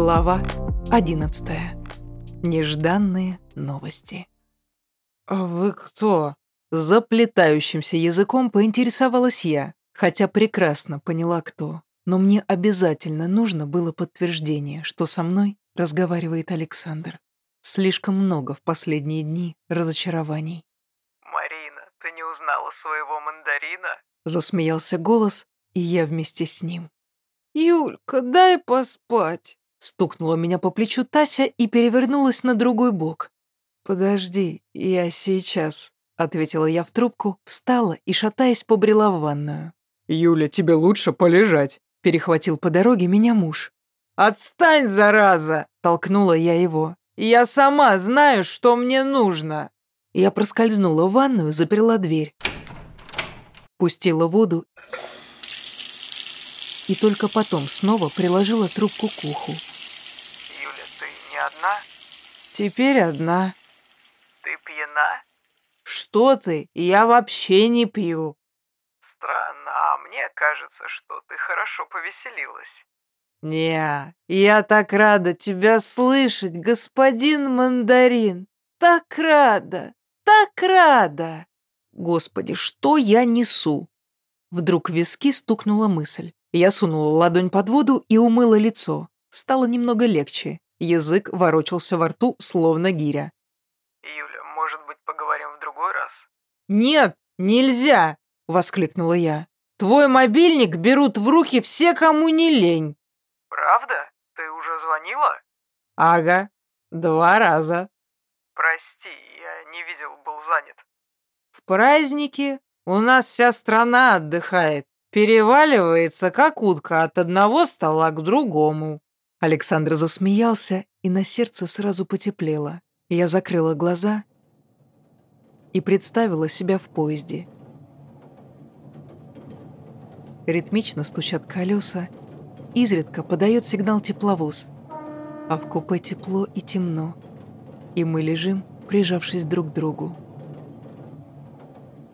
Глава 11. Нежданные новости. «А вы кто?» Заплетающимся языком поинтересовалась я, хотя прекрасно поняла, кто. Но мне обязательно нужно было подтверждение, что со мной разговаривает Александр. Слишком много в последние дни разочарований. «Марина, ты не узнала своего мандарина?» Засмеялся голос, и я вместе с ним. «Юлька, дай поспать!» Стукнула меня по плечу Тася и перевернулась на другой бок. «Подожди, я сейчас», — ответила я в трубку, встала и, шатаясь, побрела в ванную. «Юля, тебе лучше полежать», — перехватил по дороге меня муж. «Отстань, зараза!» — толкнула я его. «Я сама знаю, что мне нужно!» Я проскользнула в ванную, заперла дверь. Пустила воду и только потом снова приложила трубку к уху. «Юля, ты не одна?» «Теперь одна». «Ты пьяна?» «Что ты? Я вообще не пью». «Странно, а мне кажется, что ты хорошо повеселилась». «Не, я так рада тебя слышать, господин мандарин. Так рада, так рада!» Господи, что я несу? Вдруг в виски стукнула мысль. Я сунула ладонь под воду и умыла лицо. Стало немного легче. Язык ворочался во рту, словно гиря. «Юля, может быть, поговорим в другой раз?» «Нет, нельзя!» — воскликнула я. «Твой мобильник берут в руки все, кому не лень». «Правда? Ты уже звонила?» «Ага, два раза». «Прости, я не видел, был занят». «В празднике у нас вся страна отдыхает. Переваливается, как утка, от одного стола к другому». Александр засмеялся, и на сердце сразу потеплело. Я закрыла глаза и представила себя в поезде. Ритмично стучат колеса, изредка подает сигнал тепловоз, а в купе тепло и темно, и мы лежим, прижавшись друг к другу.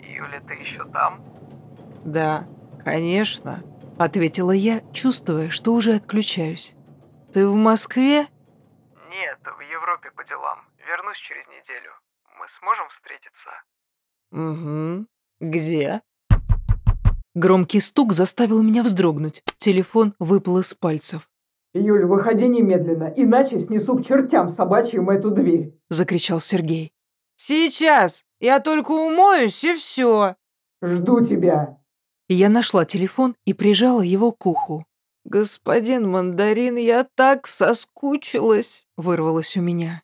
«Юля, ты еще там?» «Да», «Конечно», — ответила я, чувствуя, что уже отключаюсь. «Ты в Москве?» «Нет, в Европе по делам. Вернусь через неделю. Мы сможем встретиться?» «Угу. Где?» Громкий стук заставил меня вздрогнуть. Телефон выпал из пальцев. «Юль, выходи немедленно, иначе снесу к чертям собачьим эту дверь!» – закричал Сергей. «Сейчас! Я только умоюсь, и все!» «Жду тебя!» Я нашла телефон и прижала его к уху. «Господин Мандарин, я так соскучилась!» – вырвалось у меня.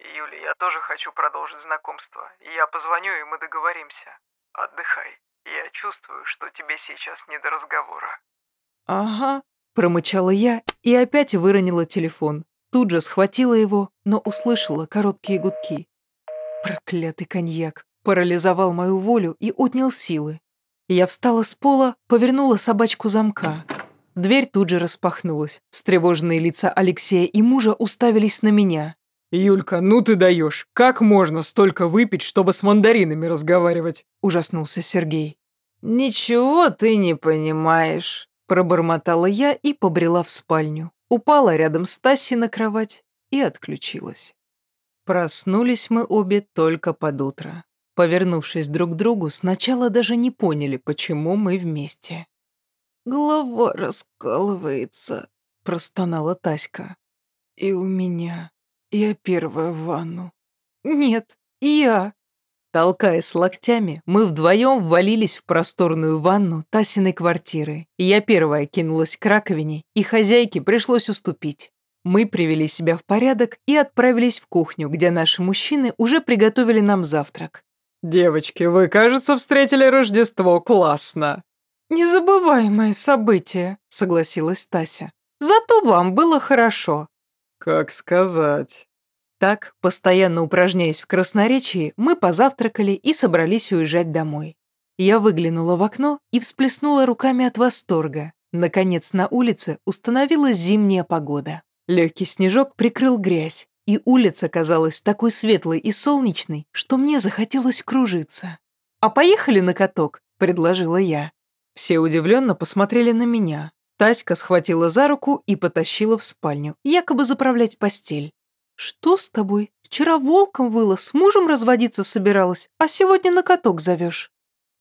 «Юля, я тоже хочу продолжить знакомство. Я позвоню, и мы договоримся. Отдыхай. Я чувствую, что тебе сейчас не до разговора». «Ага», – промычала я и опять выронила телефон. Тут же схватила его, но услышала короткие гудки. Проклятый коньяк парализовал мою волю и отнял силы. Я встала с пола, повернула собачку замка. Дверь тут же распахнулась. Встревоженные лица Алексея и мужа уставились на меня. «Юлька, ну ты даешь! Как можно столько выпить, чтобы с мандаринами разговаривать?» – ужаснулся Сергей. «Ничего ты не понимаешь», – пробормотала я и побрела в спальню. Упала рядом с Тасей на кровать и отключилась. Проснулись мы обе только под утро. Повернувшись друг к другу, сначала даже не поняли, почему мы вместе. «Голова раскалывается», — простонала Таська. «И у меня. Я первая в ванну». «Нет, я». Толкаясь локтями, мы вдвоем ввалились в просторную ванну Тасиной квартиры. Я первая кинулась к раковине, и хозяйке пришлось уступить. Мы привели себя в порядок и отправились в кухню, где наши мужчины уже приготовили нам завтрак. «Девочки, вы, кажется, встретили Рождество классно». «Незабываемое событие», — согласилась Тася. «Зато вам было хорошо». «Как сказать?» Так, постоянно упражняясь в красноречии, мы позавтракали и собрались уезжать домой. Я выглянула в окно и всплеснула руками от восторга. Наконец на улице установилась зимняя погода. Легкий снежок прикрыл грязь, и улица казалась такой светлой и солнечной, что мне захотелось кружиться. «А поехали на каток», — предложила я. Все удивленно посмотрели на меня. Таська схватила за руку и потащила в спальню, якобы заправлять постель. «Что с тобой? Вчера волком выла, с мужем разводиться собиралась, а сегодня на каток зовешь».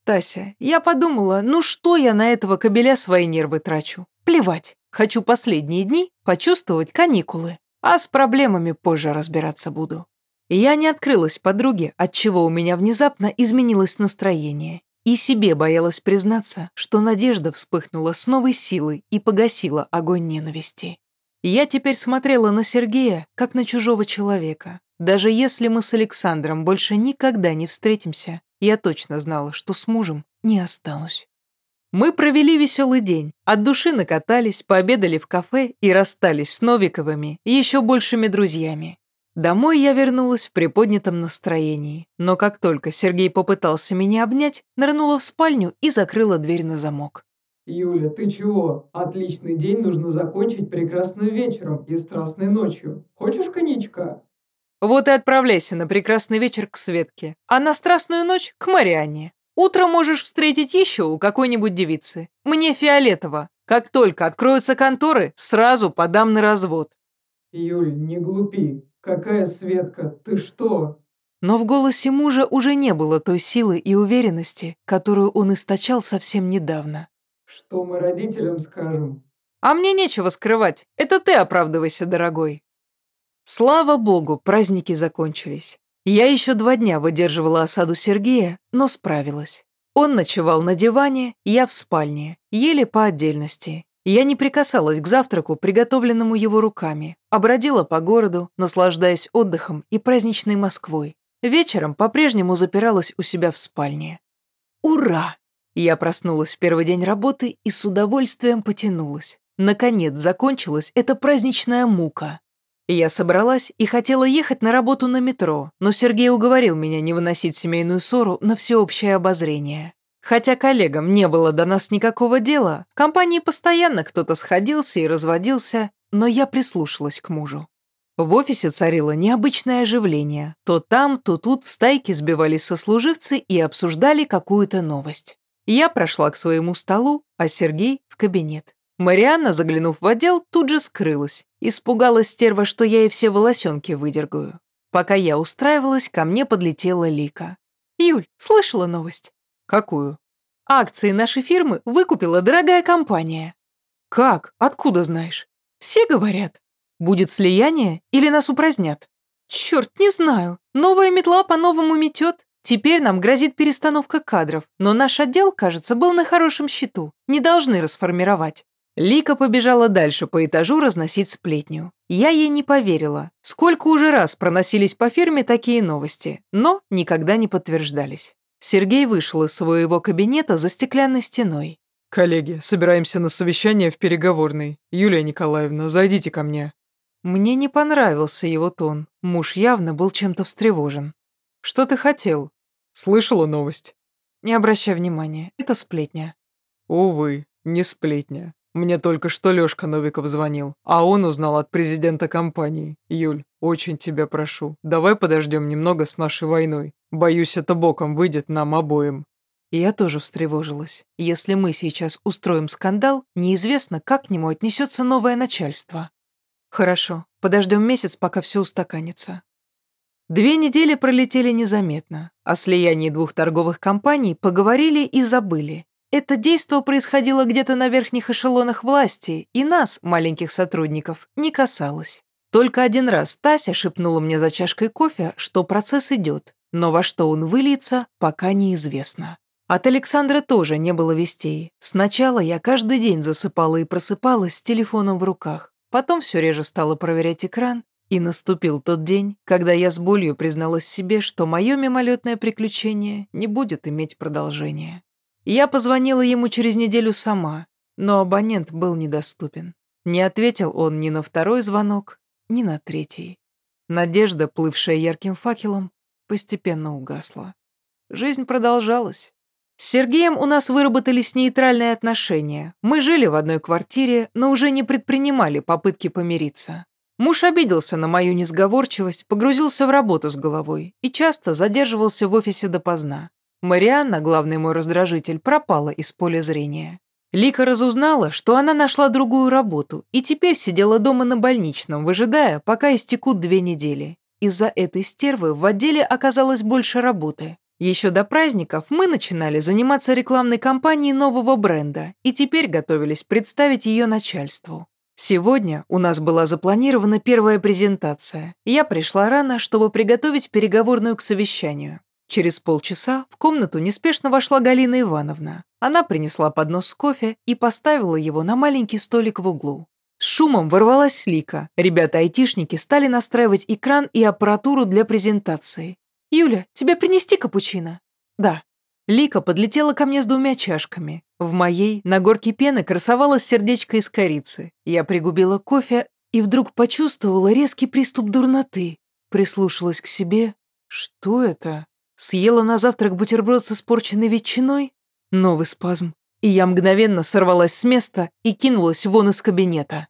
«Тася, я подумала, ну что я на этого кобеля свои нервы трачу? Плевать, хочу последние дни почувствовать каникулы, а с проблемами позже разбираться буду». Я не открылась подруге, отчего у меня внезапно изменилось настроение. И себе боялась признаться, что надежда вспыхнула с новой силой и погасила огонь ненависти. Я теперь смотрела на Сергея, как на чужого человека. Даже если мы с Александром больше никогда не встретимся, я точно знала, что с мужем не останусь. Мы провели веселый день, от души накатались, пообедали в кафе и расстались с Новиковыми и еще большими друзьями. Домой я вернулась в приподнятом настроении, но как только Сергей попытался меня обнять, нырнула в спальню и закрыла дверь на замок. «Юля, ты чего? Отличный день нужно закончить прекрасным вечером и страстной ночью. Хочешь коньячка?» «Вот и отправляйся на прекрасный вечер к Светке, а на страстную ночь к Марианне. Утро можешь встретить еще у какой-нибудь девицы. Мне фиолетово. Как только откроются конторы, сразу подам на развод». «Юль, не глупи. «Какая Светка? Ты что?» Но в голосе мужа уже не было той силы и уверенности, которую он источал совсем недавно. «Что мы родителям скажем?» «А мне нечего скрывать. Это ты оправдывайся, дорогой». Слава богу, праздники закончились. Я еще два дня выдерживала осаду Сергея, но справилась. Он ночевал на диване, я в спальне, ели по отдельности. Я не прикасалась к завтраку, приготовленному его руками, а бродила по городу, наслаждаясь отдыхом и праздничной Москвой. Вечером по-прежнему запиралась у себя в спальне. Ура! Я проснулась в первый день работы и с удовольствием потянулась. Наконец закончилась эта праздничная мука. Я собралась и хотела ехать на работу на метро, но Сергей уговорил меня не выносить семейную ссору на всеобщее обозрение. Хотя коллегам не было до нас никакого дела, в компании постоянно кто-то сходился и разводился, но я прислушалась к мужу. В офисе царило необычное оживление. То там, то тут в стайке сбивались сослуживцы и обсуждали какую-то новость. Я прошла к своему столу, а Сергей — в кабинет. Марианна, заглянув в отдел, тут же скрылась. Испугалась стерва, что я ей все волосенки выдергаю. Пока я устраивалась, ко мне подлетела Лика. «Юль, слышала новость?» «Какую?» «Акции нашей фирмы выкупила дорогая компания». «Как? Откуда знаешь?» «Все говорят. Будет слияние или нас упразднят?» «Черт, не знаю. Новая метла по-новому метет. Теперь нам грозит перестановка кадров, но наш отдел, кажется, был на хорошем счету. Не должны расформировать». Лика побежала дальше по этажу разносить сплетню. Я ей не поверила. Сколько уже раз проносились по фирме такие новости, но никогда не подтверждались. Сергей вышел из своего кабинета за стеклянной стеной. «Коллеги, собираемся на совещание в переговорной. Юлия Николаевна, зайдите ко мне». Мне не понравился его тон. Муж явно был чем-то встревожен. «Что ты хотел?» «Слышала новость?» «Не обращай внимания, это сплетня». «Увы, не сплетня. Мне только что Лёшка Новиков звонил, а он узнал от президента компании. Юль, очень тебя прошу, давай подождем немного с нашей войной. Боюсь, это боком выйдет нам обоим». Я тоже встревожилась. Если мы сейчас устроим скандал, неизвестно, как к нему отнесется новое начальство. Хорошо, подождем месяц, пока все устаканится. Две недели пролетели незаметно. О слиянии двух торговых компаний поговорили и забыли. Это действо происходило где-то на верхних эшелонах власти, и нас, маленьких сотрудников, не касалось. Только один раз Тася шепнула мне за чашкой кофе, что процесс идет, но во что он выльется, пока неизвестно. От Александра тоже не было вестей. Сначала я каждый день засыпала и просыпалась с телефоном в руках. Потом все реже стала проверять экран, и наступил тот день, когда я с болью призналась себе, что мое мимолетное приключение не будет иметь продолжения. Я позвонила ему через неделю сама, но абонент был недоступен. Не ответил он ни на второй звонок, ни на третий. Надежда, плывшая ярким факелом, постепенно угасла. Жизнь продолжалась. С Сергеем у нас выработались нейтральные отношения. Мы жили в одной квартире, но уже не предпринимали попытки помириться. Муж обиделся на мою несговорчивость, погрузился в работу с головой и часто задерживался в офисе допоздна. Марианна, главный мой раздражитель, пропала из поля зрения. Лика разузнала, что она нашла другую работу и теперь сидела дома на больничном, выжидая, пока истекут две недели. Из-за этой стервы в отделе оказалось больше работы. Еще до праздников мы начинали заниматься рекламной кампанией нового бренда и теперь готовились представить ее начальству. Сегодня у нас была запланирована первая презентация. Я пришла рано, чтобы приготовить переговорную к совещанию. Через полчаса в комнату неспешно вошла Галина Ивановна. Она принесла поднос с кофе и поставила его на маленький столик в углу. Шумом ворвалась Лика. Ребята-айтишники стали настраивать экран и аппаратуру для презентации. «Юля, тебе принести капучино?» «Да». Лика подлетела ко мне с двумя чашками. В моей на горке пены красовалось сердечко из корицы. Я пригубила кофе и вдруг почувствовала резкий приступ дурноты. Прислушалась к себе. Что это? Съела на завтрак бутерброд с испорченной ветчиной? Новый спазм. И я мгновенно сорвалась с места и кинулась вон из кабинета.